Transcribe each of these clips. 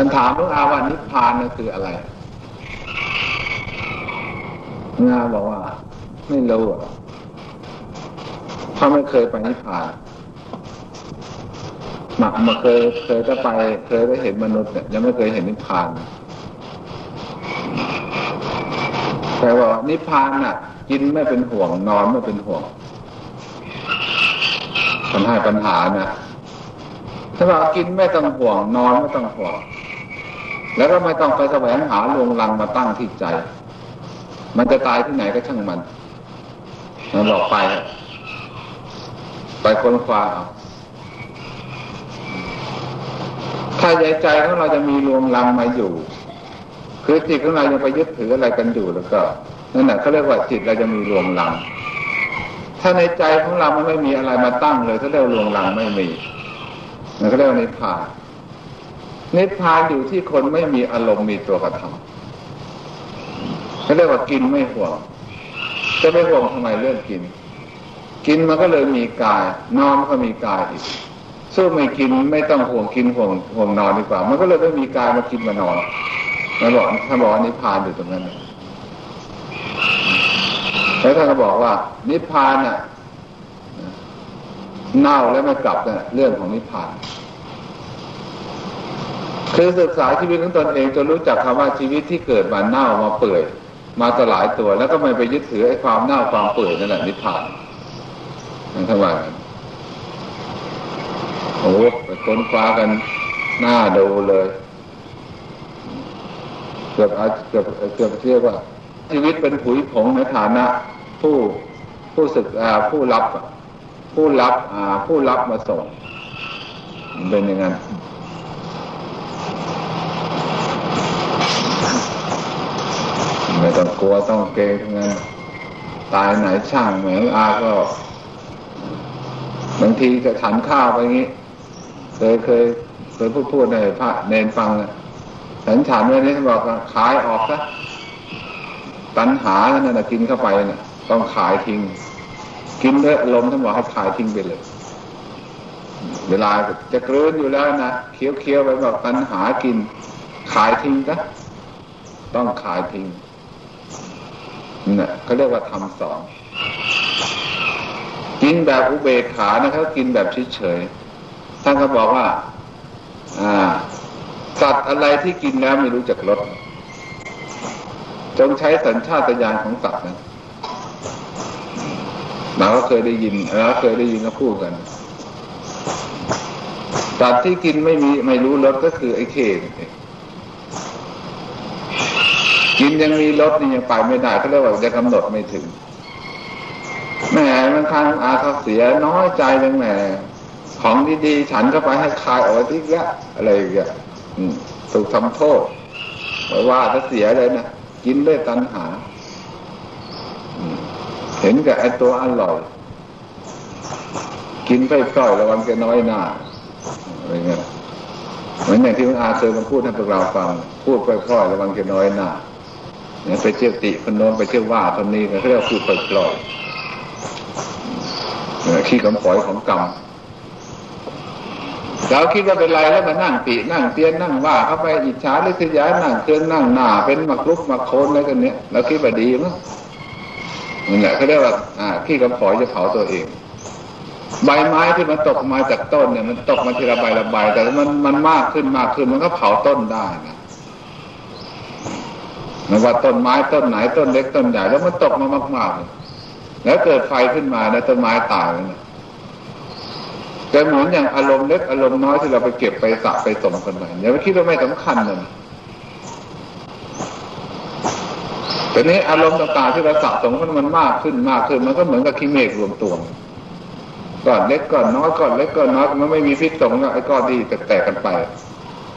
ท่านถามลูกอาว่านิพพานนั่นคืออะไรงาบอกว่า ไม่รู้อะเพราะไม่เคยไปนิพพานหมักมาเคยเคยได้ไป เคยได้เห็นมนุษย์เนี่ยยังไม่เคยเห็นนิพพานแต่ว่านิพพานน่ะ กินไม่เป็นห่วงนอนไม่เป็นห่วงปัญหาปัญหานะถ้าว่ากินไม่ต้องห่วง นอนไม่ต้องห่วง แล้วก็ไม่ต้องไปแสวงหาลวงลังมาตั้งที่ใจ มันจะตายที่ไหนก็ช่างมันมันบอกไป ไปค้นคว้าเอาถ้าใจใจของเราจะมีรวงลังมาอยู่ คือจิตของเรายังไปยึดถืออะไรกันอยู่แล้วก็นั่นแหละเขาเรียกว่าจิตเราจะมีรวงลัง ถ้าในใจของเรามันไม่มีอะไรมาตั้งเลยเขาเรียกรวงลังไม่มีนั่นเขาเรียกว่านิพพาน นิพพานอยู่ที่คนไม่มีอารมณ์มีตัวกระทำเขาเรียกว่ากินไม่ห่วงจะไม่ห่วงทำไมเรื่องกิน กินมันก็เลยมีกาย นอนก็มีกายอีกสู้ไม่กินไม่ต้องห่วงกินห่วงห่วงนอนดีกว่า มันก็เลยไม่มีกายมากินมานอนมาบอกถ้าบอกนิพพานอยู่ตรงนั้นแล้วท่านก็บอกว่า นิพพานน่ะเน่าแล้วไม่กลับเนี่ยเรื่องของนิพพาน คือศึกษาชีวิตของตนเองจนรู้จักคำว่าชีวิตที่เกิดมาเน่ามาเปื่อย มาตลายตัว แล้วก็ไม่ไปยึดถือไอ้ความเน่าความเปื่อยนั่นแหละนิพพานนั่นท่าไหร่โอ้ไปค้นคว้ากันหน้าดูเลยเกือบเกือบเกือบเรียกว่า ชีวิตเป็นผุยผงในฐานะ ผู้ผู้ศึกผู้รับ ผู้รับผู้รับมาส่งเป็นอย่างนั้น้องกลัวต้องเกรงทั้งนั้นตายไหนช่างเหมือนอาก็บางทีจะฉันข้าวไปงี้เคยเคยเคยพูดพูดในพระเนนฟังฉันฉันไว้นี่บอกขายออกซะตันหานั่นนะกินเข้าไปนะ่ะ ต้องขายทิ้ง กินด้วยอารมท่านบอกให้ขายทิ้งไปเลย เวลาจะกลืนอยู่แล้วนะเคี้ยวเคี้ยวไปบอกตันหากิน ขายทิ้งซะต้องขายทิ้ง นี่เขาเรียกว่าทำสองกินแบบอุเบกขานะเขากินแบบเฉยๆท่านก็บอกว่า อ่า สัตว์อะไรที่กินแล้วไม่รู้จักรสจงใช้สัญชาตญาณของสัตว์นะเราก็เคยได้ยินเราเคยได้ยินเขาพูดกันสัตว์ที่กินไม่มีไม่รู้รสก็คือไอ้เคน กินยังมีรสนี่ยังไปไม่ได้เขาเรียกว่าจะกำหนดไม่ถึงแหมมันคันอาเขาเสียน้อยใจจังแหมของดีๆฉันก็ไปให้คายออกทีละอะไรอย่างเงี้ยถูกทำโทษว่าถ้าเสียเลยนะกินด้วยตัณหาเห็นกับไอ้ตัวอร่อย กินไปพร่อยระวังแกน้อยหน้าอะไรเงี้ยเหมือนอย่างที่พระอาเคยมาพูดให้พวกเราฟัง พูดไปพร่อยระวังแกน้อยหน้า ไปเที่ยวติคนโน้นไปเที่ยวว่าคนนี้ก็เรียกพูดไปพร่อยขี้กำปอยของกรรมเราคิดว่าเป็นไรแล้วมานั่งตินั่งเตียนนั่งว่าเข้าไปอิจฉาลิษยานั่งเครื่องนั่งหน้าเป็นมักลุกมักโคนอะไรกันเนี้ยเราคิดว่าดีมั้งนี่แหละเขาเรียกว่าอ่าขี้กำปอยจะเผาตัวเอง ใบไม้ที่มันตกมาจากต้นเนี่ย มันตกมาทีละใบละใบแต่มันมันมากขึ้นมากขึ้นมันก็เผาต้นได้นะ ไม่ว่าต้นไม้ต้นไหนต้นเล็กต้นใหญ่แล้วมันตกมามากๆแล้วเกิดไฟขึ้นมาแล้วต้นไม้ตายเลยแต่เหมือนอย่างอารมณ์เล็กอารมณ์น้อยที่เราไปเก็บไปสะไปสมกันไปอย่าไปคิดว่าไม่สำคัญเลยแต่นี้อารมณ์ต่างๆที่เราสะสมมันมันมากขึ้นมากขึ้น มันก็เหมือนกับขี้เมฆรวมตัวก่อนเล็กก่อนน้อยก่อนเล็กก่อนน้อยมันไม่มีพิษสงไอ้ก้อนดีแตกกันไป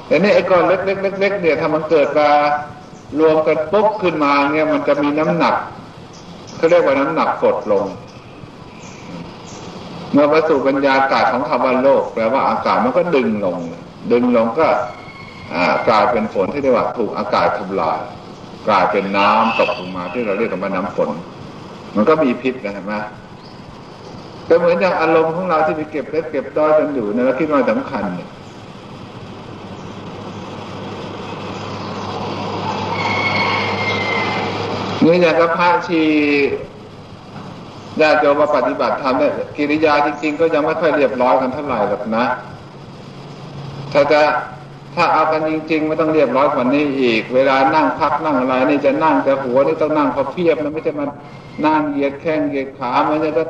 แต่นี่ไอ้ก้อนเล็กๆเล็กๆเนี่ยถ้ามันเกิดมา รวมกันปุ๊บขึ้นมาเนี่ยมันจะมีน้ำหนักเขาเรียกว่าน้ำหนักกดลง เมื่อประสูบรรยากาศของคำว่าโลกแปลว่าอากาศมันก็ดึงลง ดึงลงก็กลายเป็นฝนที่เรียกว่าถูกอากาศทำลาย กลายเป็นน้ำตกลงมาที่เราเรียกกันว่าน้ำฝน มันก็มีพิษนะเห็นไหมแต่เหมือนอย่างอารมณ์ของเราที่ไปเก็บเล็กเก็บด้อยกันอยู่เนี่ยเราคิดว่าสำคัญเนี่ย นี่อย่างกับพระชีญาติโยมมาปฏิบัติธรรมเนี่ยกิริยาจริง ๆ ก็ยังไม่ค่อยเรียบร้อยกันเท่าไหร่หรอกนะ ถ้าจะถ้าเอากันจริงๆไม่ต้องเรียบร้อยกว่านี้อีก เวลานั่งพักนั่งอะไรนี่จะนั่งแต่หัวนี่ต้องนั่งพอเพียบนะไม่ใช่มานั่งเหยียดแข้งเหยียดขามันจะก็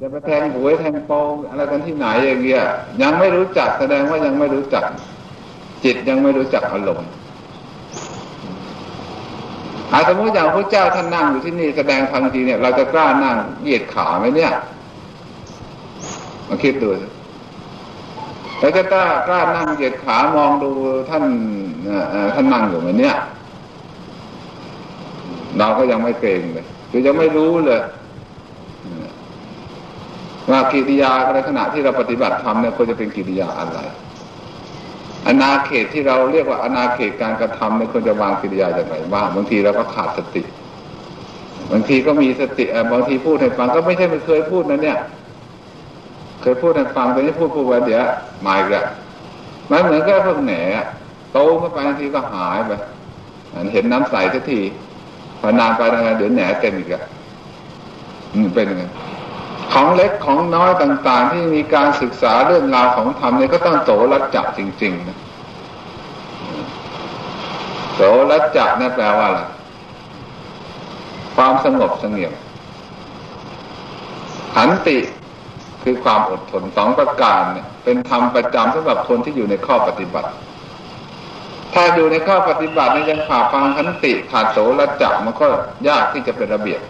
จะไปแทงหัวแทงโปงอะไรกันที่ไหนอย่างเงี้ยยังไม่รู้จักแสดงว่ายังไม่รู้จัก จิตยังไม่รู้จักอารมณ์ อาสมมติอย่างพระเจ้าท่านนั่งอยู่ที่นี่แสดงทังทีเนี่ย เราจะกล้านั่งเหยียดขาไหมเนี่ยมาคิดดูเราจะกล้ากล้านั่งเหยียดขามองดูท่านท่านนั่งอยู่ไหมเนี่ย เราก็ยังไม่เกรงเลยคือยังไม่รู้เลยว่ากิริยาในขณะที่เราปฏิบัติธรรมเนี่ยควรจะเป็นกิริยาอะไร อนาเขตที่เราเรียกว่าอนาเขตการกระทำเนี่ควรจะวางกิริยาอย่างไรบ้างบางทีเราก็ขาดสติ บางทีก็มีสติบางทีพูดให้ฟังก็ไม่ใช่ไม่เคยพูดนะเนี่ย เคยพูดให้ฟังแต่นี่พูดพูดไปเดี๋ยวมาอีกแล้วมันเหมือนกับพวกแหนโตขึ้นไปบางทีก็หายไปเห็นน้ำใสสักทีพอนานไปนานเดี๋ยวแหนเต็มอีกแล้วเป็นยังไง ของเล็กของน้อยต่างๆ ที่มีการศึกษาเรื่องราวของธรรมเนี่ยก็ต้องโสรัจจะจริงๆนะโสรัจจะนั่นแปลว่าอะไรความสงบสงบขันติคือความอดทนสองประการเนี่ยเป็นธรรมประจำสำหรับคนที่อยู่ในข้อปฏิบัติ ถ้าอยู่ในข้อปฏิบัติเนี่ยยังขาดฟังขันติขาดโสรัจจะมันก็ยากที่จะเป็นระเบียบ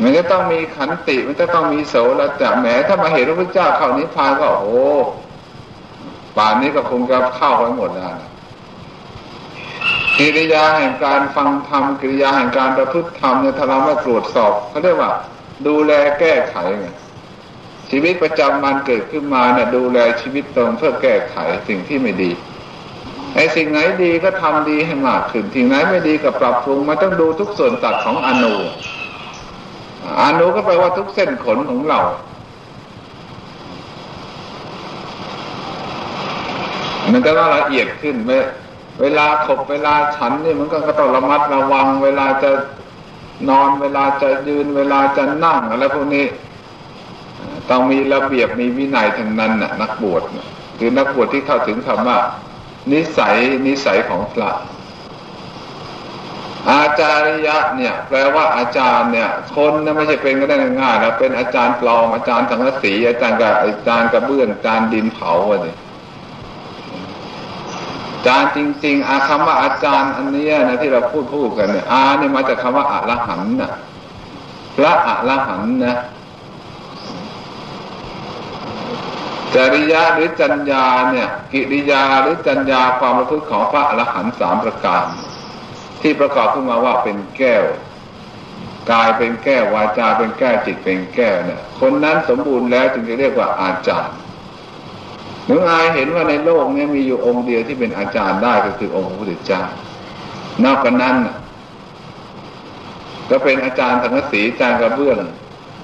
มันจะต้องมีขันติมันจะต้องมีโสระจะแหมถ้ามาเห็นพระพุทธเจ้าเข้านิพพานก็โอ้ป่านนี้ก็คงจะเข้าไปหมดแล้วกิริยาแห่งการฟังธรรมกิริยาแห่งการประพฤติธรรมเนี่ยถ้าเราไม่ตรวจสอบเขาเรียกว่า ดูแลแก้ไขไงชีวิตประจำวันเกิดขึ้นมาเนี่ยดูแลชีวิตตรงเพื่อแก้ไขสิ่งที่ไม่ดีไอ้สิ่งไหนดีก็ทำดีให้มากขึ้นสิ่งไหนไม่ดีก็ปรับปรุงมันต้องดูทุกส่วนตัดของอนุ อานุก็แปลว่าทุกเส้นขนของเรา มันจะว่าละเอียดขึ้นเวลาขบเวลาฉันนี่มันก็ต้องระมัดระวัง เวลาจะนอนเวลาจะยืน เวลาจะนั่งอะไรพวกนี้ ต้องมีระเบียบมีวินัยทั้งนั้นน่ะ นักบวชคือนักบวชที่เข้าถึงคำว่า นิสัยนิสัยของพระ อาจารยะเนี่ยแปลว่าอาจารย์เนี่ย คนนะไม่ใช่เป็นก็ได้ง่ายๆแล้วเป็นอาจารย์ปลอมอาจารย์สังกสีอาจารย์กับอาจารย์กระเบื้องอาจารย์ดินเผาอะไรอาจารย์จริง ๆ อาคำว่าอาจารย์อันนี้นะที่เราพูดพูดกันเนี่ยอาเนี่ยมาจากคาว่าอะละหันนะพระอะละหันนะจริยะหรือจัญญาเนี่ย กิริยาหรือจัญญาความประพฤติของพระอรหันต์สามประการ ที่ประกอบขึ้นมาว่าเป็นแก้วกายเป็นแก้ววาจาเป็นแก้วจิตเป็นแก้วเนี่ยคนนั้นสมบูรณ์แล้วจึงจะเรียกว่าอาจารย์หนูอายเห็นว่าในโลกนี้มีอยู่องค์เดียวที่เป็นอาจารย์ได้ก็คือองค์พระพุทธเจ้านอกจากนั้นก็เป็นอาจารย์ธนศีอาจารย์กระเบื้อง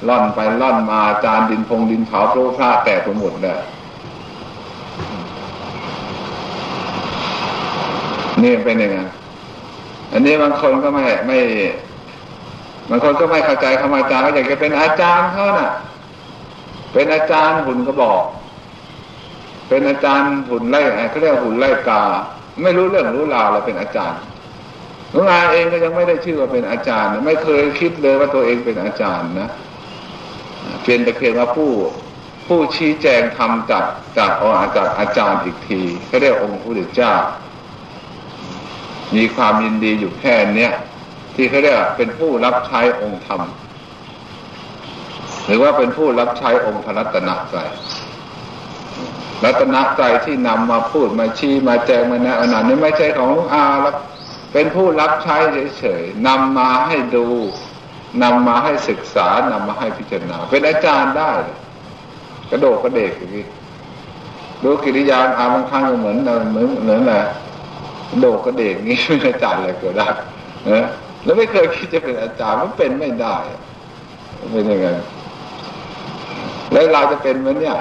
ล่อนไปล่อนมาอาจารย์ดินพงดินเผาโปรพระแตกไปหมดเลยนี่เป็นยังไง อันนี้บางคนก็ไม่ไม่บางคนก็ไม่เข้าใจคำอาจารย์ก็อยากจะเป็นอาจารย์เขาน่ะ เป็นอาจารย์หุ่นก็บอก เป็นอาจารย์หุ่นไล่เขาเรียกหุ่นไล่กา ไม่รู้เรื่องรู้ราวเราเป็นอาจารย์หลวงอาเองก็ยังไม่ได้ชื่อว่าเป็นอาจารย์ ไม่เคยคิดเลยว่าตัวเองเป็นอาจารย์นะเพียงแต่เพียงว่าผู้ผู้ชี้แจงทำจากจากอาจากอาจารย์อีกทีเขาเรียกองค์พระพุทธเจ้า มีความยินดีอยู่แค่เนี้ยที่เขาเรียกเป็นผู้รับใช้องค์ธรรม หรือว่าเป็นผู้รับใช้องค์พระรัตนตรัยรัตนตรัยที่นำมาพูดมาชี้มาแจงมาแนะนำนี่ไม่ใช่ของลุงอาแล้วเป็นผู้รับใช้เฉยๆนำมาให้ดูนำมาให้ศึกษานำมาให้พิจารณา เป็นอาจารย์ได้ กระโดดกระเดกอย่างนี้ดูกิริยาอาบางครั้งก็เหมือนเหมือนเหมือนแหละ โดกกระเดกงี้เป็นอาจารย์อะไรเกิดได้นะแล้วไม่เคยคิดจะเป็นอาจารย์มันเป็นไม่ได้เป็นยังไงแล้วเราจะเป็นไหมเนี่ย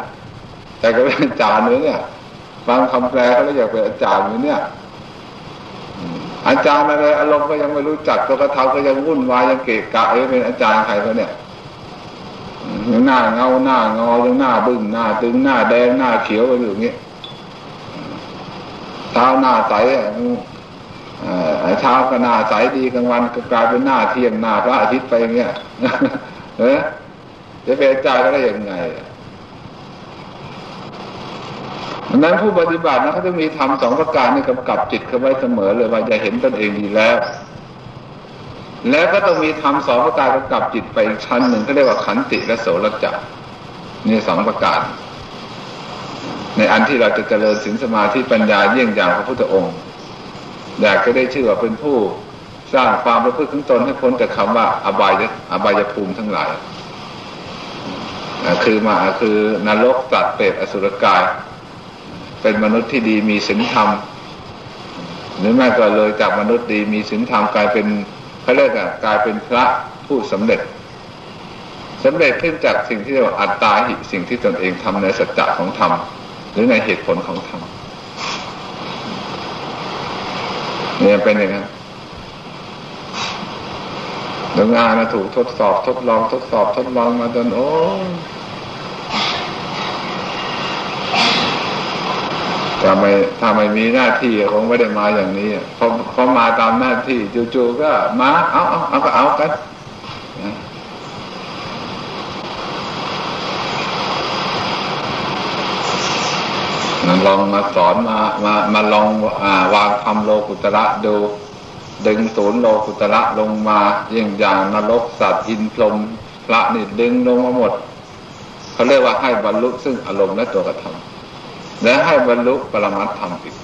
แต่ก็เป็นอาจารย์เลยเนี่ยฟังคำแปลเขาแล้วอยากเป็นอาจารย์ไหมเนี่ยอาจารย์อะไรอารมณ์ก็ยังไม่รู้จักตัวกระทำก็ยังวุ่นวายยังเกะกะเอ้เป็นอาจารย์ใครเขาเนี่ยยังหน้าเงาหน้างอยังหน้าบึ้งหน้าตึงหน้าแดงหน้าเขียวอยู่อย่างนี้เท้าหน้าใสเช้าก็หน้าใสดีกลางวันก็กลายเป็นหน้าเที่ยงหน้าพระอาทิตย์ไปเงี้ยเออจะเป็นอาจก็ได้ยังไงดังนั้นผู้ปฏิบัตินะเขาจะมีทำสองประการในกำกับจิตเขาไว้เสมอเลยว่าจะเห็นตนเองดีแล้ว แล้วก็ต้องมีทำสองประการกำกับจิตไปชั้นหนึ่งเขาเรียกว่าขันติและโสรจักนี่สองประการ ในอันที่เราจะเจริญสินสมาธิปัญญาเยี่ยงอย่างพระพุทธองค์อยากจะได้ชื่อว่าเป็นผู้สร้างความประพฤติของตนให้พ้นจากคำว่าอบายอบายภูมิทั้งหลายคือมาคือนรกตัดเปรตอสุรกาย เป็นมนุษย์ที่ดีมีศีลธรรม หรือแม้ก็เลยจากมนุษย์ดีมีศีลธรรมกลายเป็นเขาเรียกอะกลายเป็นพระผู้สำเร็จสำเร็จขึ้นจากสิ่งที่เรียกว่าอัตตาหิสิ่งที่ตนเองทำในสัจจะของธรรม รือในเหตุผลของธรรมเนี่ยเป็นอย่างนั้นดงานนะถูกทดสอบทดลอง ทดสอบทดลองมาจนโอ้ถ้าไม่ถ้าไม่มีหน้าที่คงไม่ได้มาอย่างนี้เพอพอมาตามหน้าที่จู่ๆก็มาเอาเอาเอาก็เอากัน ลองมาสอนมามามาลองอวางคำโลกุตระดู ดึงศูนย์โลกุตระลงมายิ่งอย่างนรกสัตว์อินพรมพระนี่ดึงลงมาหมดเขาเรียกว่าให้บรรลุซึ่งอารมณ์และตัวกระทำและให้บรรลุปรมัตธรรมอีก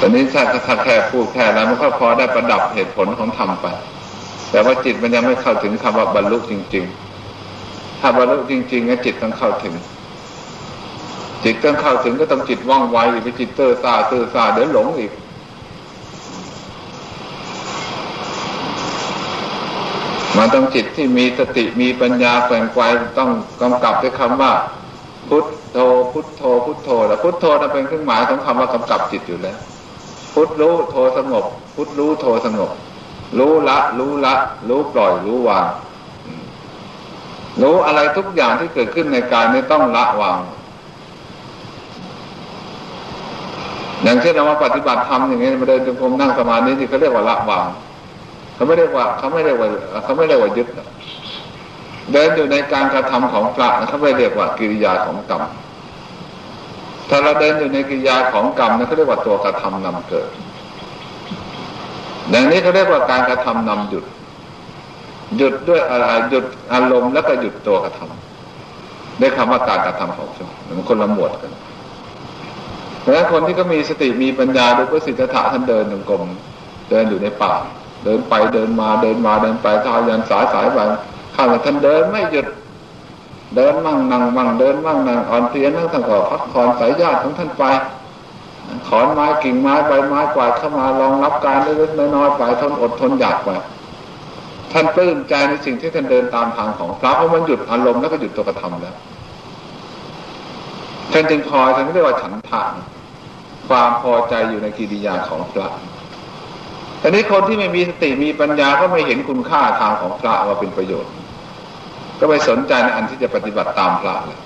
ตอนนี้ถ้าถ้าแค่พูดแค่แล้วมันก็พอได้ประดับเหตุผลของธรรมไป แต่ว่าจิตมันยังไม่เข้าถึงคำว่าบรรลุจริง ๆ ถ้าบรรลุจริงๆจิตต้องเข้าถึง จิตต้องเข้าถึงก็ต้องจิตว่องไวไปจิตเตอร์ซาเตอร์ซาเดี๋ยวหลงอีกมันต้องจิตที่มีสติมีปัญญาแฝงไกวต้องกำกับด้วยคำว่า พุทโธพุทโธพุทโธแล้วพุทโธนั้นเป็นเครื่องหมายของคำว่ากำกับจิตอยู่แล้ว พุทรู้โธสงบ พุทรู้โธสงบ รู้ละ รู้ละ รู้ปล่อยรู้วาง รู้อะไรทุกอย่างที่เกิดขึ้นในกายนี้ต้องละวาง อย่างเช่นเรามาปฏิบัติธรรมอย่างนี้มาเดินจงกรมนั่งสมาธินี่เขาเรียกว่าละวางเขาไม่ได้ว่าเขาไม่ได้ว่าเขาไม่ได้ว่ายึดเดินอยู่ในการกระทำของพระเขาไม่เรียกว่ากิริยาของกรรมถ้าเราเดินอยู่ในกิริยาของกรรมนั่นเขาเรียกว่าตัวกระทำนำเกิดอย่างนี้เขาเรียกว่าการกระทำนำหยุด หยุดด้วยอะไรหยุดอารมณ์แล้วก็หยุดตัวกระทำได้คำว่าการกระทำของชนมันคนละหมวดกันเพราะฉะนั้นคนที่ก็มีสติมีปัญญาดูพระสิทธะท่านเดินหนึ่งกลมเดินอยู่ในป่า เดินไปเดินมาเดินมาเดินไปทายันสายสายไปข้างท่านเดินไม่หยุด เดินมั่งนั่งมั่งเดินมั่งนั่งอ่อนเพลียนั่งทั้งก่อพักผ่อนสายญาติของท่านไปขอนไม้กิ่งไม้ใบไม้กวาดเข้ามารองรับการเล็กๆน้อยๆไปทนอดทนอยากไป ท่านปลื้มใจในสิ่งที่ท่านเดินตามทางของพระเพราะมันหยุดอารมณ์แล้วก็หยุดตัวกระทำแล้วท่านจึงพอท่านเรียกว่าฉันทานความพอใจอยู่ในกิริยาของพระแต่นี้คนที่ไม่มีสติมีปัญญาก็ไม่เห็นคุณค่าทางของพระว่าเป็นประโยชน์ ก็ไปสนใจในอันที่จะปฏิบัติตามพระเลย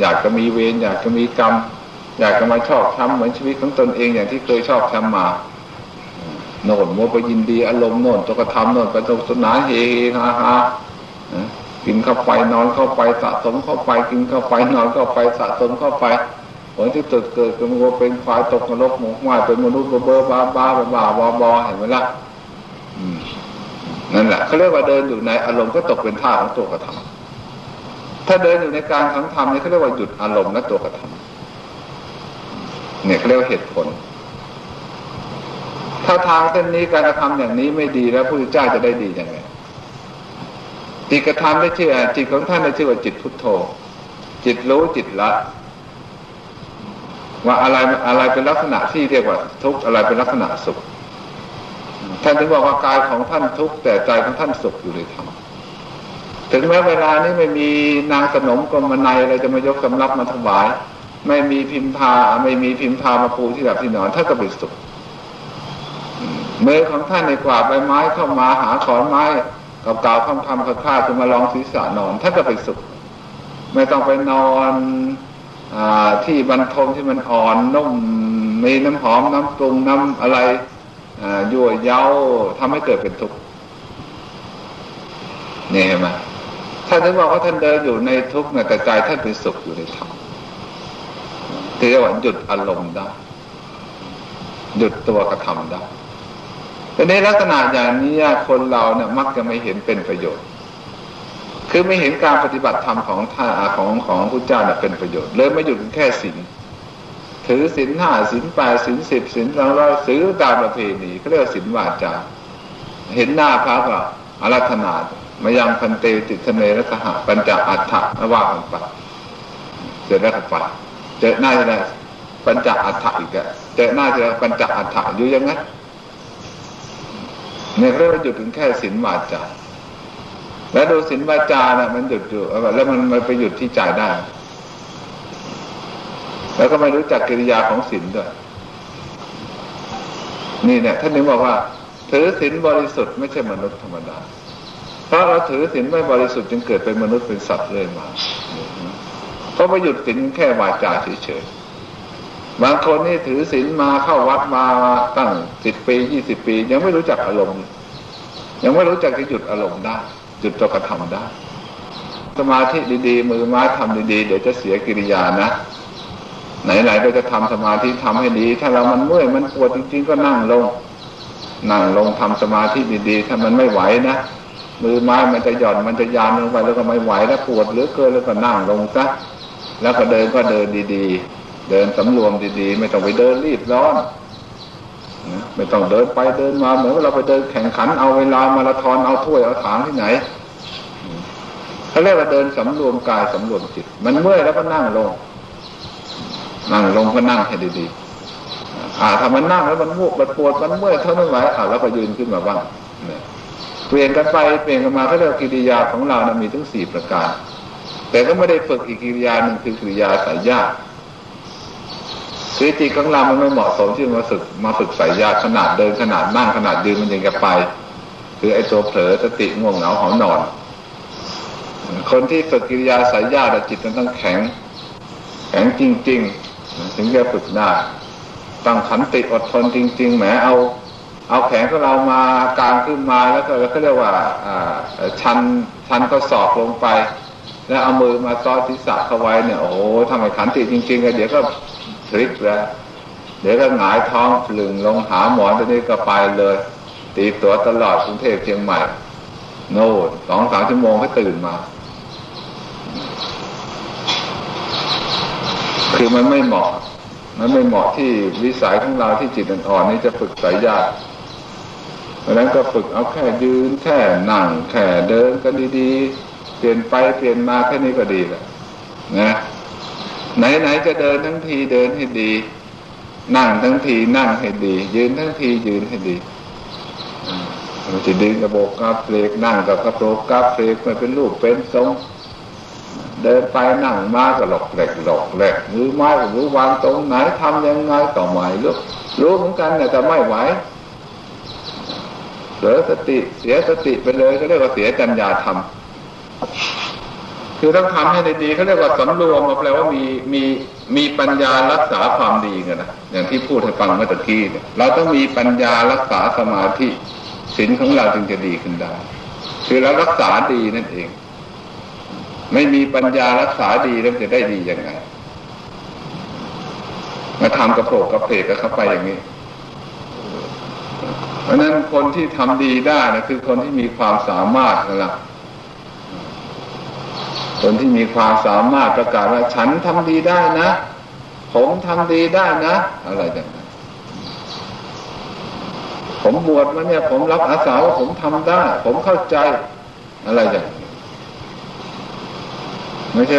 อยากจะมีเวรอยากจะมีกรรม อยากจะมาชอบทำเหมือนชีวิตของตนเองอย่างที่เคยชอบทำมา โน่นโมไปยินดีอารมณ์โน่นจะกระทำโน่นไปสนุกสนานเฮฮาฮากินเข้าไปนอนเข้าไปสะสมเข้าไปกินเข้าไปนอนเข้าไปสะสมเข้าไปผลที่เกิดเกิดเป็นวัวเป็นควายตกนรกหมูหมาเป็นมนุษย์เบอร์บ้าบ้าบ้าบอบอเห็นไหมล่ะนั่นแหละเขาเรียกว่าเดินอยู่ในอารมณ์ก็ตกเป็นท่าของตัวกระทำถ้าเดินอยู่ในการทั้งทำนี่เขาเรียกว่าหยุดอารมณ์และตัวกระทำเนี่ยเขาเรียกว่าเหตุผล ถ้าทางเส้นนี้การกระทำอย่างนี้ไม่ดีแล้วพระพุทธเจ้าจะได้ดียังไงจิตกระทำได้ชื่อจิตของท่านได้ชื่อว่าจิตพุทโธ จิตรู้จิตละว่าอะไรอะไรเป็นลักษณะที่เรียกว่าทุกอะไรเป็นลักษณะสุข ท่านถึงบอกว่ากายของท่านทุกแต่ใจของท่านสุขอยู่ในธรรมถึงแม้เวลานี้ไม่มีนางสนมกรมนายอะไรจะมายกสำรับมาถวาย ไม่มีพิมพาไม่มีพิมพามาปูที่หลับที่นอนท่านก็เป็นสุข มือของท่านในกวาดใบไม้เข้ามาหาขอนไม้เก่าๆคำคำข้าข้าจะมาลองศีรษะนอนท่านก็เป็นสุข ไม่ต้องไปนอนอที่บรรทมที่มันอ่อนนุ่มมีน้ำหอมน้ำปรุงน้ำอะไรยั่วเย้าทำให้เกิดเป็นทุกข์นี่เห็นไหมท่านถึงบอกว่าท่านเดินอยู่ในทุกข์แต่ใจท่านเป็นสุขอยู่ในธรรมที่เรียกว่าหยุดอารมณ์ได้หยุดตัวกระทำได้ แต่ในลักษณะอย่างนี้คนเราเนี่ยมักจะไม่เห็นเป็นประโยชน์ คือไม่เห็นการปฏิบัติธรรมของท่าของของพระเจ้าเนี่ยเป็นประโยชน์เลยไม่หยุดแค่ศีลถือศีลห้าศีลแปดศีลสิบศีลสองร้อยซื้อตามประเพณีเขาเรียกศีลวาจาเห็นหน้าพระก็อารัธนามายังพันเตติทเนรัสหะปัญจอัฏฐะว่ากันไปเสร็จแล้วก็ไปเจอหน้าจะได้ปัญจอัฏฐะอีกอะเจอหน้าจะปัญจอัฏฐะอยู่ยังไง เนี่ยเรียกว่าหยุดถึงแค่ศีลวาจาแล้วดูศีลวาจานะมันหยุดอยู่แล้วมันมันไปหยุดที่ใจได้ แล้วก็ไม่รู้จักกิริยาของศีลด้วยนี่เนี่ยท่านนึกบอกว่า ถือศีลบริสุทธิ์ไม่ใช่มนุษย์ธรรมดาเพราะเราถือศีลไม่บริสุทธิ์จึงเกิดเป็นมนุษย์เป็นสัตว์เลยมาเพราะไปหยุดศีลแค่วาจาเฉยๆ บางคนนี่ถือศีลมาเข้าวัดมาตั้งสิบปียี่สิบปี ยังไม่รู้จักอารมณ์ ยังไม่รู้จักจะหยุดอารมณ์ได้หยุดตัวกระทำได้ สมาธิดีๆ มือไม้ทำดีๆ เดี๋ยวจะเสียกิริยานะ ไหนๆก็จะทำสมาธิทำให้ดี ถ้าเรามันเมื่อยมันปวดจริง ๆ ก็นั่งลง นั่งลงทำสมาธิดีๆ ถ้ามันไม่ไหวนะมือไม้มันจะหย่อนมันจะยานลงไปแล้วก็ไม่ไหวแล้วปวดหลือเกินแล้วก็นั่งลงซะแล้วก็เดินก็เดินดีๆ เดินสำรวมดีๆ ไม่ต้องไปเดินรีบร้อนไม่ต้องเดินไปเดินมาเหมือนเราไปเดินแข่งขันเอาเวลามาราธอนเอาถ้วยเอาถางที่ไหนเขาเรียกว่าเดินสำรวมกายสำรวมจิต มันเมื่อยแล้วก็นั่งลง นั่งลงก็นั่งให้ดีๆอ่าถ้ามันนั่งแล้วมันงวกมันปวดมันเมื่อยเท่านั้นไหวอ่าแล้วก็ยืนขึ้นมาบ้างเปลี่ยนกันไปเปลี่ยนกันมาเขาเรียกกิริยาของเรานะมีทั้งสี่ประการ แต่ก็ไม่ได้ฝึกอีกกิริยาหนึ่งคือกิริยาสายญาติ คือจิตของเรามันไม่เหมาะสมที่มาฝึกมาฝึกสายญาติขนาดเดินขนาดนั่งขนาดยืนมันยังจะไป คือไอ้ตัวเผลอสติง่วงเหงาหอนอน คนที่ฝึกกิริยาสายญาติจิตมันต้องแข็ง แข็งจริง ๆ ถึงจะฝึกได้ต้องขันติอดทนจริง ๆ แหมเอา เอาแขนของเรามากางขึ้นมาแล้วก็เขาเรียกว่าชันชันก็สอบลงไป แล้วเอามือมาซ้อศีรษะเข้าไว้เนี่ยโอ้โหทำไมขันติจริงๆกันเดี๋ยวก็ พลิกแล้วเดี๋ยวก็หงายท้องลึงลงหาหมอนตัวนี้ก็ไปเลย ตีตัวตลอดกรุงเทพเชียงใหม่ โน่นสองสามชั่วโมงก็ตื่นมา คือมันไม่เหมาะ มันไม่เหมาะที่วิสัยของเราที่จิตอ่อนนี่จะฝึกสายญาติเพราะนั้นก็ฝึกเอาแค่ยืนแค่นั่งแค่เดินก็ดีๆ เปลี่ยนไปเปลี่ยนมาแค่นี้ก็ดีแหละนะ ไหนๆจะเดินทั้งทีเดินให้ดี นั่งทั้งทีนั่งให้ดี ยืนทั้งทียืนให้ดีมันจะดึงกระโบกกราฟเฟกนั่งกับกระโบกกราฟเฟกมันเป็นรูปเป็นทรงเดินไปนั่งมาก็หลอกแหลกหลอกแหลกมือไม้ก็รู้วางตรงไหนทำยังไงต่อไหวรู้รู้เหมือนกันแต่ไม่ไหวเสียสติเสียสติไปเลยก็เรียกว่าเสียจัญญาธรรม คือต้องทำให้ดีๆเขาเรียกว่าสำรวมมาแปลว่ามีมีมีปัญญารักษาความดีกันนะอย่างที่พูดให้ฟังเมื่อตะกี้เนี่ยเราต้องมีปัญญารักษาสมาธิศีลของเราจึงจะดีขึ้นได้ คือเรารักษาดีนั่นเอง ไม่มีปัญญารักษาดีแล้วจะได้ดียังไงมาทำกระโปรงกระเพกก็เข้าไปอย่างนี้ เพราะนั้นคนที่ทำดีได้นะคือคนที่มีความสามารถนั่นแหละ คนที่มีความสามารถประกาศว่าฉันทำดีได้นะ ผมทำดีได้นะ อะไรอย่างนั้นผมบวชมาเนี่ยผมรับอาสาว่าผมทำได้ ผมเข้าใจอะไรอย่างนี้ไม่ใช่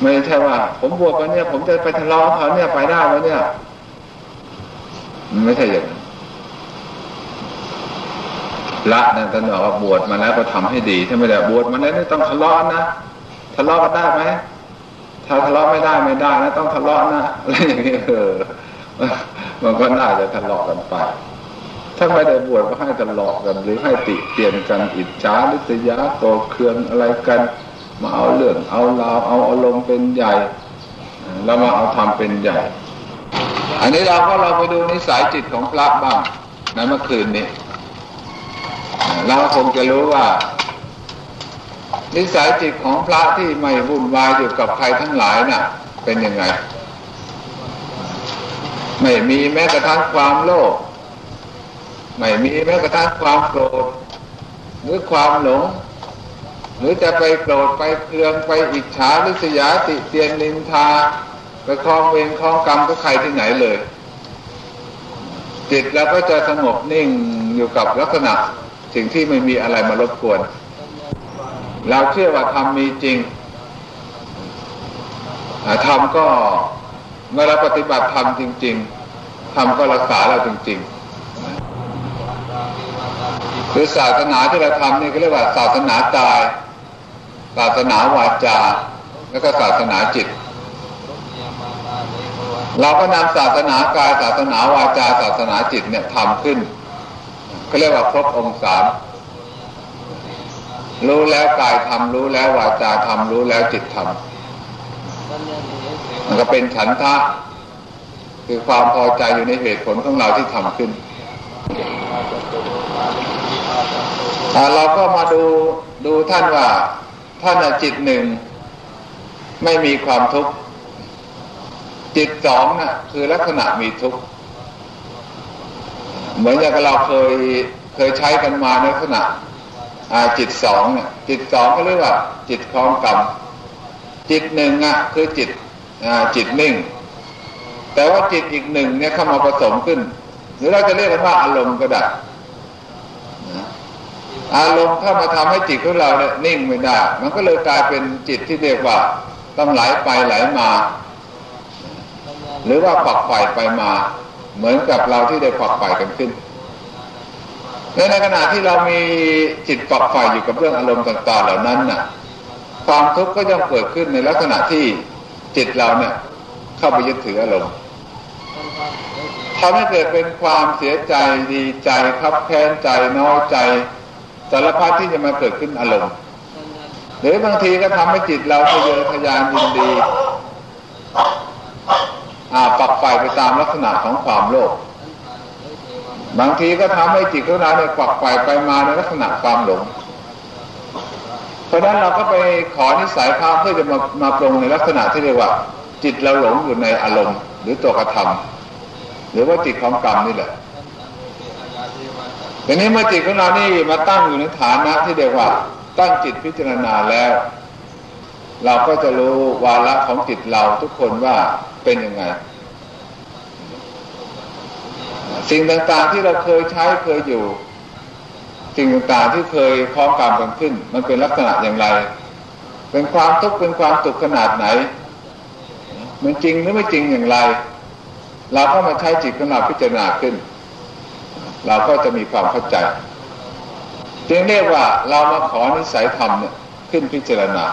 ไม่ใช่ว่า ผมบวชมาเนี่ย ผมจะไปทะเลาะเขาเนี่ยไปได้ไหมเนี่ยไม่ใช่อย่างนั้นละนั่นท่านบอกว่าบวชมาแล้วก็ทำให้ดีถ้าไม่ได้บวชมาแล้วนี่ต้องทะเลาะนะ ทะเลาะกันได้ไหมถ้าทะเลาะไม่ได้ไม่ได้นะต้องทะเลาะนะอะไรอย่างนี้เออมันก็น่าจะทะเลาะกันไป ถ้าไม่ได้บวชก็ให้ทะเลาะกัน หรือให้ติเตียนกันอิจฉาลิษยาโตเคืองอะไรกัน มาเอาเรื่องเอาราวเอาอารมณ์เป็นใหญ่แล้วมาเอาทำเป็นใหญ่ อันนี้เราก็เราไปดูนิสัยจิตของพระบ้างในเมื่อคืนนี้เราคงจะรู้ว่า นิสัยจิตของพระที่ไม่วุ่นวายอยู่กับใครทั้งหลายนะ่ะ เป็นยังไง ไม่มีแม้กระทั่งความโลภไม่มีแม้กระทั่งความโกรธหรือความหลง หรือจะไปโกรธไปเคืองไปอิจฉาหริษยาติเตียนลินทาไปคลองเวรคลองกรรมก็ใครที่ไหนเลย จิตเราก็จะสงบนิ่งอยู่กับลักษณะสิ่งที่ไม่มีอะไรมารบกวน เราเชื่อว่าธรรมมีจริงธรรมก็เมื่อเราปฏิบัติธรรมจริง ๆธรรมก็รักษาเราจริงๆคือศาสนาที่เราทำนี่ก็เรียกว่าศาสนากาย ศาสนาวาจา แล้วก็ศาสนาจิต เราก็นำศาสนากาย ศาสนาวาจา ศาสนาจิตเนี่ยทำขึ้นเขาเรียกว่าครบองค์สาม รู้แล้วกายทำรู้แล้ววาจาทำรู้แล้วจิตทำมันก็เป็นฉันทะคือความพอใจอยู่ในเหตุผลของเราที่ทำขึ้นเราก็มาดูดูท่านว่า ท่านจิตหนึ่งไม่มีความทุกข์จิตสองน่ะ คือลักษณะมีทุกข์เหมือนอย่างเราเคยเคยใช้กันมาในลักษณะ จิตสองเนี่ยจิตสองก็เรียกว่า จิตคล้องกรรมจิตหนึ่งอะคือจิตจิตนิ่ง แต่ว่าจิตอีกหนึ่งเนี่ยเข้ามาผสมขึ้น หรือเราจะเรียกว่าอารมณ์ก็ได้อารมณ์เข้ามาทำให้จิตของเราเนี่ยนิ่งไม่ได้ มันก็เลยกลายเป็นจิตที่เรียกว่าต้องไหลไปไหลมา หรือว่าฝักใฝ่ไปมา เหมือนกับเราที่ได้ฝักใฝ่กันขึ้น และในขณะที่เรามีจิตฝักใฝ่อยู่กับเรื่องอารมณ์ต่าง ๆ เหล่านั้นน่ะ ความทุกข์ก็ย่อมเกิดขึ้นในลักษณะที่จิตเราเนี่ย เข้าไปยึดถืออารมณ์ทำให้เกิดเป็นความเสียใจดีใจคับแค้นใจน้อยใจสารพัดที่จะมาเกิดขึ้นอารมณ์หรือบางทีก็ทำให้จิตเราทะเยอทะยานยินดีอ่าปักไฟไปตามลักษณะของความโลภ บางทีก็ทำให้จิตของเราเนี่ยปักไฟไปมาในลักษณะความหลง เพราะนั้นเราก็ไปขอนิสัยพระเพื่อจะมามาปรงในลักษณะที่เรียกว่า จิตเราหลงอยู่ในอารมณ์ หรือตัวกระทำหรือว่าจิตของกรรมนี่แหละทีนี้เมื่อจิตของเรานี่มาตั้งอยู่ในฐานะที่เรียกว่า ตั้งจิตพิจารณาแล้ว เราก็จะรู้วาระของจิตเราทุกคนว่าเป็นยังไง สิ่งต่างๆที่เราเคยใช้เคยอยู่ สิ่งต่างๆที่เคยคล้องกรรมกันขึ้น มันเป็นลักษณะอย่างไร เป็นความทุกข์เป็นความสุขขนาดไหน มันจริงหรือไม่จริงอย่างไร เราก็มาใช้จิตของเราพิจารณาขึ้น เราก็จะมีความเข้าใจจึงเรียกว่าเรามาขอนิสัยธรรมเนี่ยขึ้นพิจารณา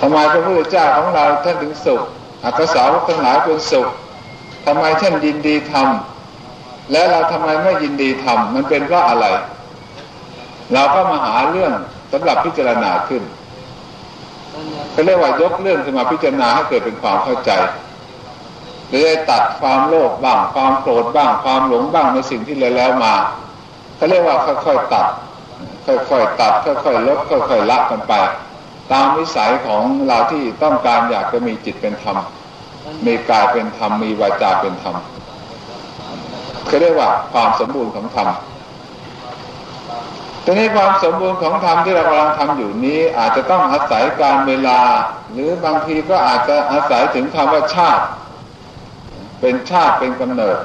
ทำไมพระพุทธเจ้าของเราท่านถึงสุขอักษาวกทั้งหลายเป็นสุข ทำไมท่นยินดีทำและเราทำไมไม่ยินดีทำมันเป็นเพราะอะไร เราก็มาหาเรื่องสำหรับพิจารณาขึ้นก็เรียกว่ายกเรื่องขึ้นมาพิจารณาให้เกิดเป็นความเข้าใจหรือตัดความโลภบ้างความโกรธบ้างความหลงบ้างในสิ่งที่เลยแล้วมาเขาเรียกว่าค่อยๆตัด ค่อยๆตัด ค่อยๆลดค่อยๆละกันไป ตามวิสัยของเราที่ต้องการอยากจะมีจิตเป็นธรรม มีกายเป็นธรรมมีวาจาเป็นธรรมเขาเรียกว่าความสมบูรณ์ของธรรมทีนี้ความสมบูรณ์ของธรรมที่เรากำลังทำอยู่นี้ อาจจะต้องอาศัยการเวลา หรือบางทีก็อาจจะอาศัยถึงคำว่าชาติ เป็นชาติเป็นกำเนิด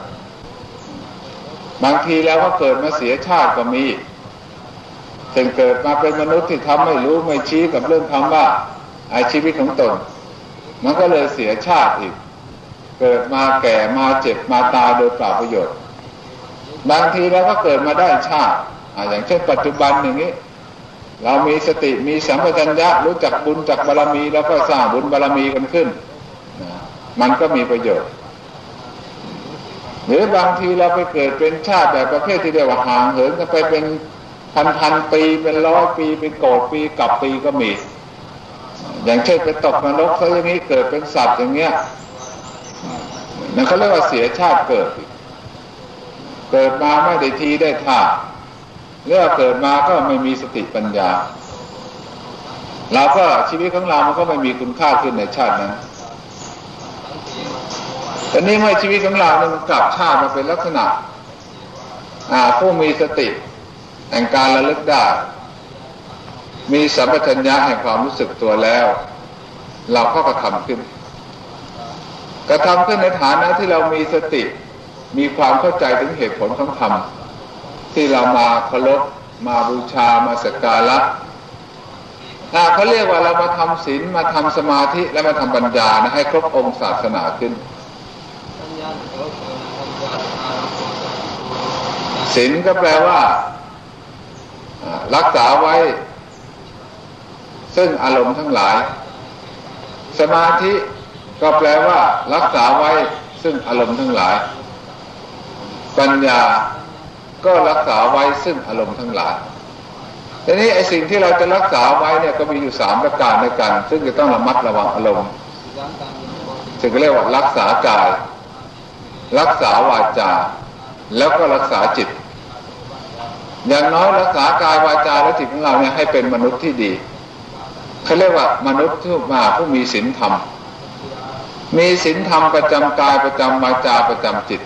บางทีแล้วก็เกิดมาเสียชาติก็มีถึงเกิดมาเป็นมนุษย์ที่ทำไม่รู้ไม่ชี้กับเรื่องคำว่าไอชีวิตของตน มันก็เลยเสียชาติอีก เกิดมาแก่มาเจ็บมาตายโดยเปล่าประโยชน์ บางทีแล้วก็เกิดมาได้ชาติอย่างเช่นปัจจุบันอย่างนี้ เรามีสติมีสัมปชัญญะรู้จักบุญจักบารรมี แล้วก็สร้างบุญบารรมีกันขึ้น มันก็มีประโยชน์ หรือบางทีเราไปเกิดเป็นชาติแบบประเภทที่เรียกว่าห่างเหินกันไปเป็นพันพันปีเป็นร้อยปีเป็นโกดปีกับปีก็มี อย่างเช่นไปตกนรกเขาอย่างนี้เกิดเป็นสัตว์อย่างเงี้ยนั่นเขาเรียกว่าเสียชาติเกิด เกิดมาไม่ได้ทีได้ท่าเมื่อเกิดมาก็ไม่มีสติปัญญาเราก็ชีวิตของเรามันก็ไม่มีคุณค่าขึ้นในชาตินั้นแต่นี้เมื่อชีวิตของเราเนี่ยมันกลับชาติมาเป็นลักษณะผู้มีสติแห่งการระลึกได้ มีสัมปชัญญะแห่งความรู้สึกตัวแล้ว เราก็กระทำขึ้น กระทำขึ้นในฐานะที่เรามีสติ มีความเข้าใจถึงเหตุผลของธรรมที่เรามาเคารพมาบูชามาสักการะถ้าเขาเรียกว่าเรามาทำศีลมาทำสมาธิและมาทำปัญญานะให้ครบองค์ศาสนาขึ้นศีลก็แปลว่า รักษาไว้ ซึ่งอารมณ์ทั้งหลาย สมาธิก็แปลว่ารักษาไว้ซึ่งอารมณ์ทั้งหลาย ปัญญาก็รักษาไว้ซึ่งอารมณ์ทั้งหลายทีนี้ไอ้สิ่งที่เราจะรักษาไว้เนี่ยก็มีอยู่สามประการด้วยกัน ซึ่งจะต้องระมัดระวังอารมณ์ถึงเรียกว่ารักษากาย รักษาวาจา แล้วก็รักษาจิต อย่างน้อยรักษากายวาจาและจิตของเราเนี่ยให้เป็นมนุษย์ที่ดี เขาเรียกว่ามนุษย์ที่มาผู้มีศีลธรรม มีศีลธรรมประจำกายประจำวาจาประจำจิต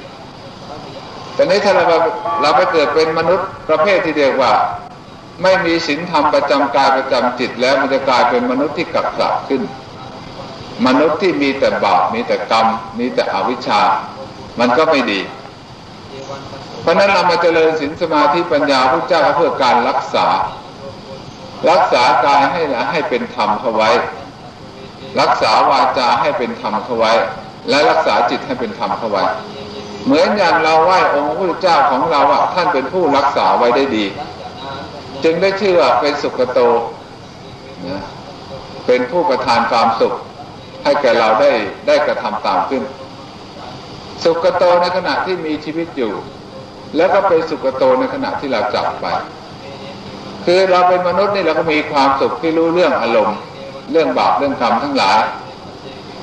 แต่นี้ถ้าเราเราไปเกิดเป็นมนุษย์ประเภทที่เรียกว่า ไม่มีศีลธรรมประจำกายประจำจิต แล้วมันจะกลายเป็นมนุษย์ที่กักสับขึ้น มนุษย์ที่มีแต่บาปมีแต่กรรมมีแต่อวิชชา มันก็ไม่ดีเพราะนั้นเรามาเจริญศีลสมาธิปัญญาพระเจ้าเพื่อการรักษา รักษากายให้ให้เป็นธรรมเขาไว้ รักษาวาจาให้เป็นธรรมเขาไว้ และรักษาจิตให้เป็นธรรมเขาไว้ เหมือนอย่างเราไหว้องค์พระเจ้าของเราอะท่านเป็นผู้รักษาไว้ได้ดี จึงได้ชื่อว่าเป็นสุขโตนะเป็นผู้ประทานความสุข ให้แก่เราได้ได้กระทำตามขึ้น สุขโตในขณะที่มีชีวิตอยู่ แล้วก็เป็นสุขโตในขณะที่เราจากไป คือเราเป็นมนุษย์นี่เราก็มีความสุขที่รู้เรื่องอารมณ์ เรื่องบาปเรื่องกรรมทั้งหลาย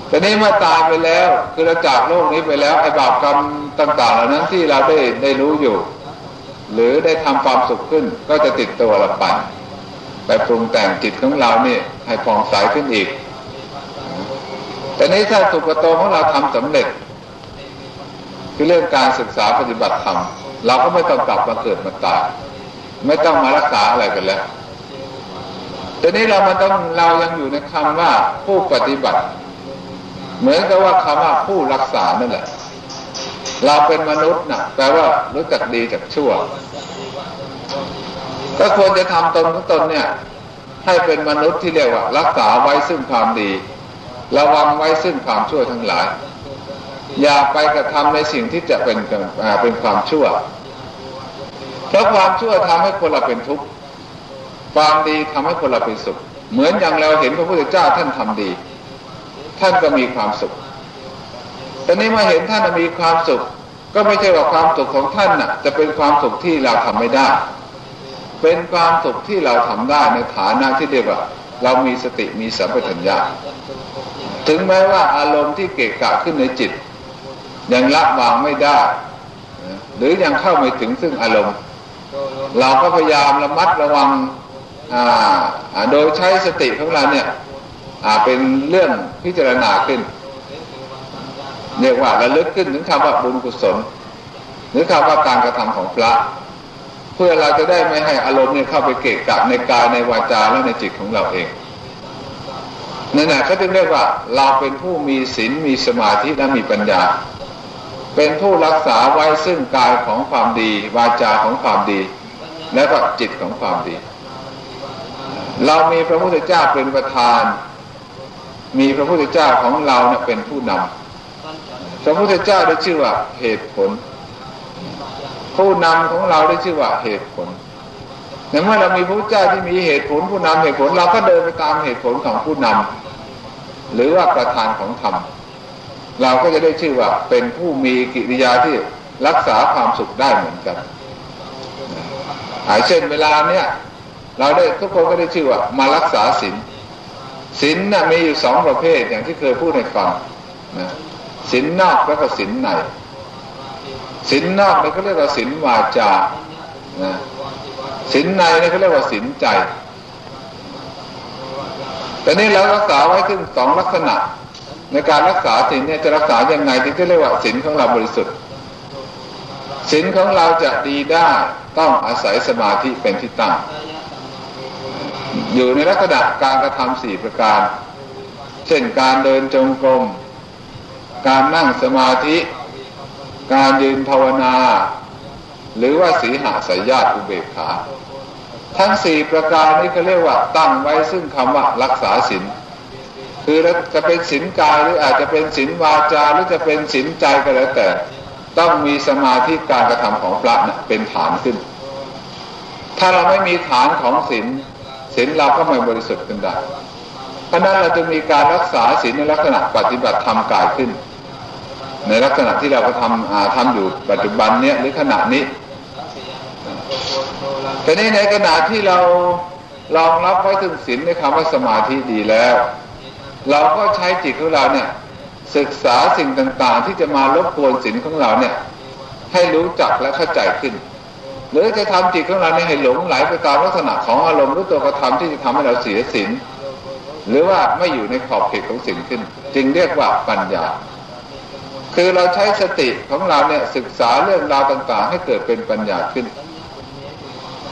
แต่นี้เมื่อตายไปแล้ว คือเราจากโลกนี้ไปแล้วไอ้บาปกรรมต่าง ๆ เหล่านั้นที่เราได้ได้รู้อยู่ หรือได้ทำความสุขขึ้น ก็จะติดตัวเราไปไปปรุงแต่งจิตของเราเนี่ยให้ผ่องใสขึ้นอีก แต่นี้ถ้าสุขโตของเราทำสำเร็จ คือเรื่องการศึกษาปฏิบัติธรรมเราก็ไม่ต้องกลับมาเกิดมาตาย ไม่ต้องมารักษาอะไรกันแล้วต่นี้เรามันต้องเรายังอยู่ในคำว่าผู้ปฏิบัติ เหมือนกับว่าคำว่าผู้รักษานั่นแหละ เราเป็นมนุษย์นะแปลว่ารู้จักดีจากชั่ว ก็ควรจะทำตนของตนเนี่ย ให้เป็นมนุษย์ที่เรียกว่า รักษาไว้ซึ่งความดี ระวังไว้ซึ่งความชั่วทั้งหลาย อย่าไปกระทำในสิ่งที่จะเป็นเป็นความชั่ว เพราความชั่วทำให้คนเราเป็นทุกข์ความดีทำให้คนเราเป็นสุข เหมือนอย่างเราเห็นพระพุทธเจ้าท่านทำดี ท่านก็มีความสุขตอนนี้มาเห็นท่านมีความสุข ก็ไม่ใช่ว่าความสุขของท่านน่ะ จะเป็นความสุขที่เราทำไม่ได้ เป็นความสุขที่เราทำได้ในฐานะที่เรียกว่าเรามีสติมีสัมปชัญญะถึงแม้ว่าอารมณ์ที่เกะกะขึ้นในจิต ยังละวางไม่ได้ หรือยังเข้าไม่ถึงซึ่งอารมณ์ เราก็พยายามระมัดระวังโดยใช้สติของเราเนี่ยเป็นเรื่องพิจารณาขึ้นเรียกว่าระลึกขึ้นถึงคำว่าบุญกุศล หรือคำว่าการกระทำของพระ เพื่อเราจะได้ไม่ให้อารมณ์เนี่ยเข้าไปเกะกะในกายในวาจาและในจิตของเราเองนั่นแหละก็จึงเรียกว่าเราเป็นผู้มีศีลมีสมาธิและมีปัญญา เป็นผู้รักษาไว้ซึ่งกายของความดี วาจาของความดี และก็จิตของความดี เรามีพระพุทธเจ้าเป็นประธาน มีพระพุทธเจ้าของเราเนี่ยเป็นผู้นำพระพุทธเจ้าได้ชื่อว่าเหตุผล ผู้นำของเราได้ชื่อว่าเหตุผลในเมื่อเรามีพระเจ้าที่มีเหตุผลผู้นำเหตุผลเราก็เดินไปตามเหตุผลของผู้นำหรือว่าประธานของธรรมเราก็จะได้ชื่อว่าเป็นผู้มีกิริยาที่รักษาความสุขได้เหมือนกัน หายเช่นเวลาเนี้ยเราได้ทุกคนก็ได้ชื่อว่ามารักษาศีลศีลน่ะมีอยู่สองประเภทอย่างที่เคยพูดให้ฟังนะศีลนอกแล้วก็ศีลในศีลนอกนี่เขาเรียกว่าศีลวาจานะศีลในนี่เขาเรียกว่าศีลใจ แต่นี่เรารักษาไว้ถึงสองลักษณะ ในการรักษาศีลเนี่ยจะรักษายังไงถึงจะเรียกว่าศีลของเราบริสุทธิ์ ศีลของเราจะดีได้ต้องอาศัยสมาธิเป็นที่ตั้ง อยู่ในลักษณะการกระทำสี่ประการ เช่นการเดินจงกรม การนั่งสมาธิ การยืนภาวนา หรือว่าสีหาสายญาติอุเบกขา ทั้งสี่ประการนี้เขาเรียกว่าตั้งไว้ซึ่งคำว่ารักษาศีลคือจะเป็นศีลกายหรืออาจจะเป็นศีลวาจาหรือจะเป็นศีลใจก็แล้วแต่ ต้องมีสมาธิการกระทำของพระนะเป็นฐานขึ้น ถ้าเราไม่มีฐานของศีลศีลเราก็ไม่บริสุทธิ์ขึ้นได้เพราะนั้นเราจะมีการรักษาศีลในลักษณะปฏิบัติธรรมกายขึ้น ในลักษณะที่เราก็ทำทำอยู่ปัจจุบันเนี้ยหรือขณะนี้แต่นี้ในขณะที่เราลองรับไว้ถึงศีลในคำว่าสมาธิดีแล้ว เราก็ใช้จิตของเราเนี่ย ศึกษาสิ่งต่างๆ ที่จะมารบกวนศีลของเราเนี่ย ให้รู้จักและเข้าใจขึ้น หรือจะทำจิตของเราเนี่ยให้หลงไหลไปตามลักษณะของอารมณ์หรือตัวกระทำที่จะทำให้เราเสียศีลหรือว่าไม่อยู่ในขอบเขตของศีลขึ้น จึงเรียกว่าปัญญา คือเราใช้สติของเราเนี่ยศึกษาเรื่องราวต่างๆ ให้เกิดเป็นปัญญาขึ้น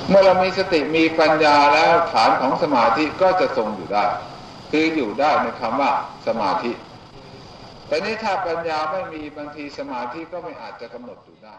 เมื่อเรามีสติมีปัญญาแล้วฐานของสมาธิก็จะทรงอยู่ได้ คืออยู่ได้ในคำว่าสมาธิ แต่นี้ถ้าปัญญาไม่มีบางทีสมาธิก็ไม่อาจจะกำหนดอยู่ได้